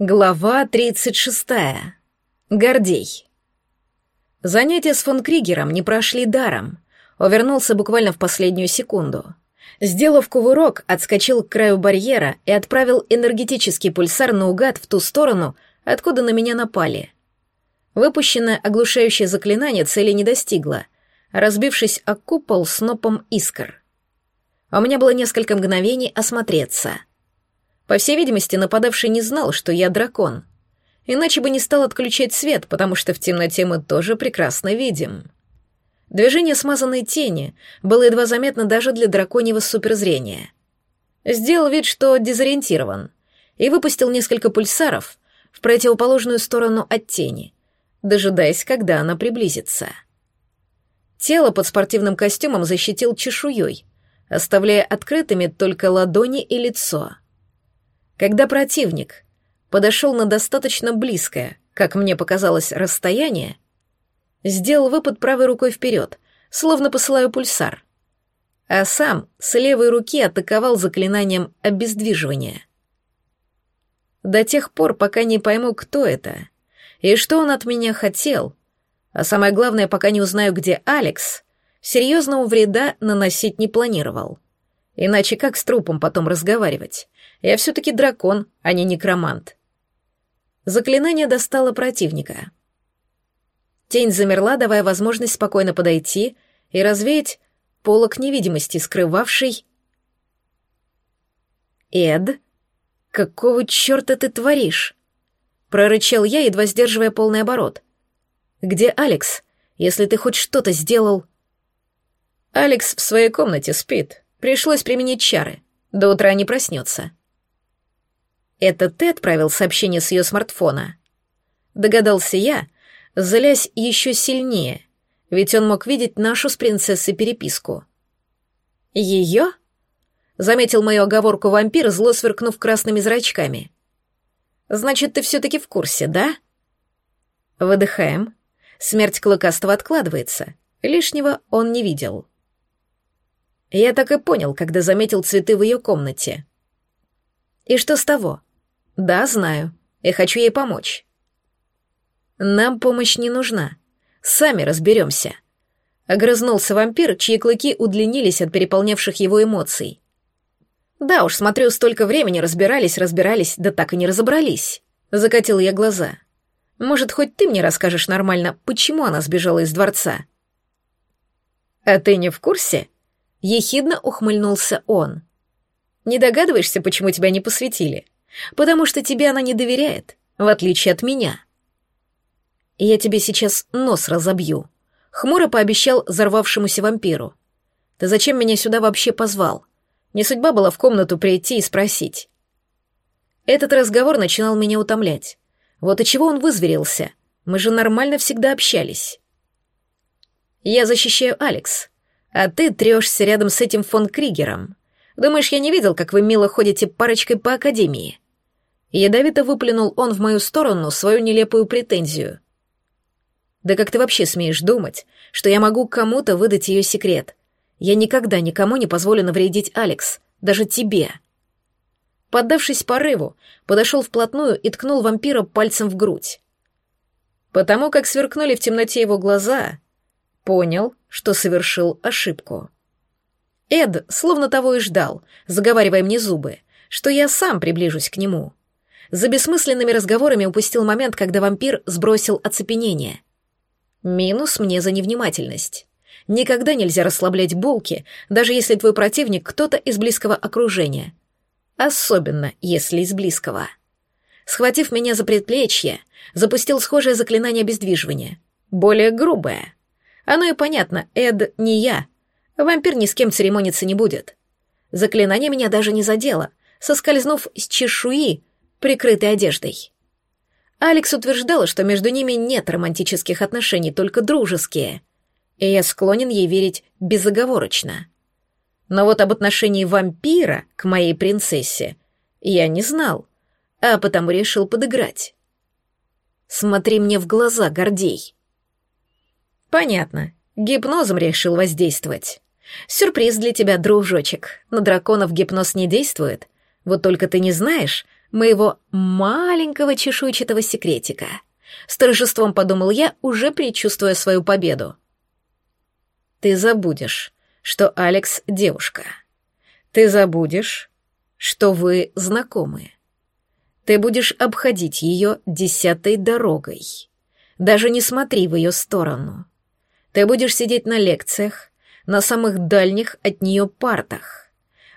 Глава 36. Гордей. Занятия с фон Кригером не прошли даром. Он вернулся буквально в последнюю секунду. Сделав кувырок, отскочил к краю барьера и отправил энергетический пульсар наугад в ту сторону, откуда на меня напали. Выпущенное оглушающее заклинание цели не достигло, разбившись о купол снопом искр. У меня было несколько мгновений осмотреться — по всей видимости, нападавший не знал, что я дракон. Иначе бы не стал отключать свет, потому что в темноте мы тоже прекрасно видим. Движение смазанной тени было едва заметно даже для драконьего суперзрения. Сделал вид, что дезориентирован, и выпустил несколько пульсаров в противоположную сторону от тени, дожидаясь, когда она приблизится. Тело под спортивным костюмом защитил чешуей, оставляя открытыми только ладони и лицо — когда противник подошел на достаточно близкое, как мне показалось, расстояние, сделал выпад правой рукой вперед, словно посылаю пульсар, а сам с левой руки атаковал заклинанием обездвиживания. До тех пор, пока не пойму, кто это и что он от меня хотел, а самое главное, пока не узнаю, где Алекс, серьезного вреда наносить не планировал. Иначе как с трупом потом разговаривать? Я все-таки дракон, а не некромант. Заклинание достало противника. Тень замерла, давая возможность спокойно подойти и развеять полок невидимости, скрывавший... «Эд, какого черта ты творишь?» — прорычал я, едва сдерживая полный оборот. «Где Алекс? Если ты хоть что-то сделал...» «Алекс в своей комнате спит. Пришлось применить чары. До утра не проснется». Это ты отправил сообщение с ее смартфона? Догадался я, злясь еще сильнее, ведь он мог видеть нашу с принцессой переписку. Ее? Заметил мою оговорку вампир, зло сверкнув красными зрачками. Значит, ты все-таки в курсе, да? Выдыхаем. Смерть Клыкастого откладывается. Лишнего он не видел. Я так и понял, когда заметил цветы в ее комнате. И что с того? Да, знаю. Я хочу ей помочь. Нам помощь не нужна. Сами разберемся. Огрызнулся вампир, чьи клыки удлинились от переполнявших его эмоций. Да уж, смотрю, столько времени разбирались, разбирались, да так и не разобрались. Закатил я глаза. Может, хоть ты мне расскажешь нормально, почему она сбежала из дворца? А ты не в курсе? Ехидно ухмыльнулся он. Не догадываешься, почему тебя не посвятили? потому что тебе она не доверяет, в отличие от меня. Я тебе сейчас нос разобью, хмуро пообещал взорвавшемуся вампиру. Ты зачем меня сюда вообще позвал? Не судьба была в комнату прийти и спросить. Этот разговор начинал меня утомлять. Вот и чего он вызверился. Мы же нормально всегда общались. Я защищаю Алекс, а ты трешься рядом с этим фон Кригером. Думаешь, я не видел, как вы мило ходите парочкой по академии?» Ядовито выплюнул он в мою сторону свою нелепую претензию. «Да как ты вообще смеешь думать, что я могу кому-то выдать ее секрет? Я никогда никому не позволю навредить Алекс, даже тебе». Поддавшись порыву, подошел вплотную и ткнул вампира пальцем в грудь. Потому как сверкнули в темноте его глаза, понял, что совершил ошибку. Эд словно того и ждал, заговаривая мне зубы, что я сам приближусь к нему. За бессмысленными разговорами упустил момент, когда вампир сбросил оцепенение. Минус мне за невнимательность. Никогда нельзя расслаблять булки, даже если твой противник кто-то из близкого окружения. Особенно, если из близкого. Схватив меня за предплечье, запустил схожее заклинание обездвиживания. Более грубое. Оно и понятно, Эд не я — Вампир ни с кем церемониться не будет. Заклинание меня даже не задело, соскользнув с чешуи, прикрытой одеждой. Алекс утверждала, что между ними нет романтических отношений, только дружеские, и я склонен ей верить безоговорочно. Но вот об отношении вампира к моей принцессе я не знал, а потому решил подыграть. «Смотри мне в глаза, Гордей». «Понятно, гипнозом решил воздействовать». Сюрприз для тебя, дружочек. На драконов гипноз не действует. Вот только ты не знаешь, моего маленького чешуйчатого секретика. С торжеством подумал я, уже предчувствуя свою победу. Ты забудешь, что Алекс — девушка. Ты забудешь, что вы знакомы. Ты будешь обходить ее десятой дорогой. Даже не смотри в ее сторону. Ты будешь сидеть на лекциях, на самых дальних от нее партах.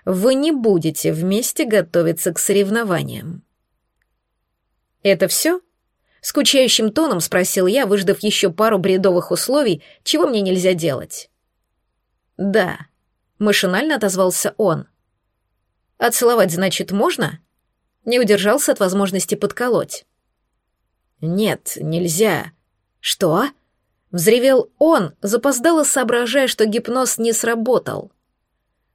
Вы не будете вместе готовиться к соревнованиям. Это все? Скучающим тоном спросил я, выждав еще пару бредовых условий, чего мне нельзя делать. Да, машинально отозвался он. А целовать, значит, можно? Не удержался от возможности подколоть. Нет, нельзя. Что? Взревел он, запоздало соображая, что гипноз не сработал.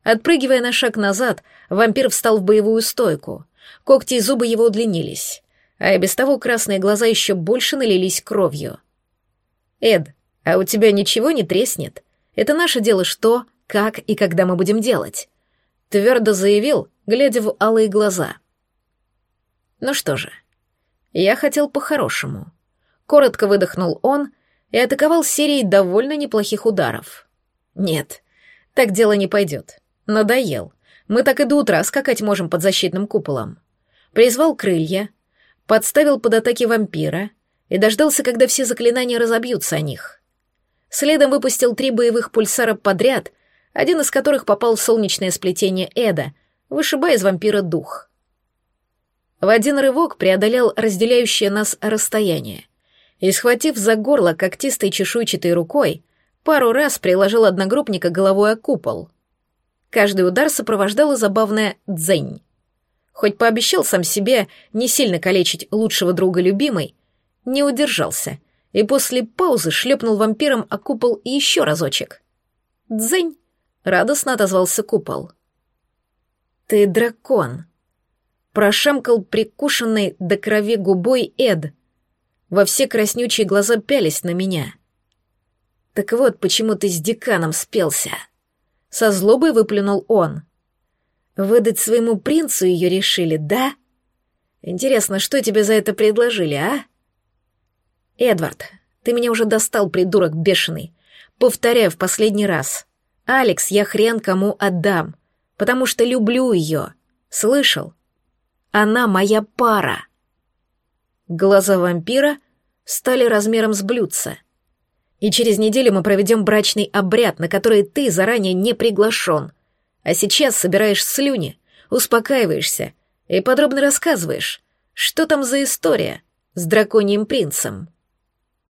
Отпрыгивая на шаг назад, вампир встал в боевую стойку. Когти и зубы его удлинились, а и без того красные глаза еще больше налились кровью. «Эд, а у тебя ничего не треснет? Это наше дело, что, как и когда мы будем делать», — твердо заявил, глядя в алые глаза. «Ну что же, я хотел по-хорошему». Коротко выдохнул он и атаковал серией довольно неплохих ударов. Нет, так дело не пойдет. Надоел. Мы так и до утра скакать можем под защитным куполом. Призвал крылья, подставил под атаки вампира и дождался, когда все заклинания разобьются о них. Следом выпустил три боевых пульсара подряд, один из которых попал в солнечное сплетение Эда, вышибая из вампира дух. В один рывок преодолел разделяющее нас расстояние — и, схватив за горло когтистой чешуйчатой рукой, пару раз приложил одногруппника головой о купол. Каждый удар сопровождала забавная «дзень». Хоть пообещал сам себе не сильно калечить лучшего друга любимой, не удержался и после паузы шлепнул вампиром о купол еще разочек. «Дзень!» — радостно отозвался купол. «Ты дракон!» — прошамкал прикушенный до крови губой Эд, во все краснючие глаза пялись на меня. «Так вот, почему ты с деканом спелся?» Со злобой выплюнул он. «Выдать своему принцу ее решили, да? Интересно, что тебе за это предложили, а?» «Эдвард, ты меня уже достал, придурок бешеный. Повторяю в последний раз. Алекс я хрен кому отдам, потому что люблю ее. Слышал? Она моя пара». Глаза вампира стали размером с блюдца. И через неделю мы проведем брачный обряд, на который ты заранее не приглашен. А сейчас собираешь слюни, успокаиваешься и подробно рассказываешь, что там за история с драконьим принцем.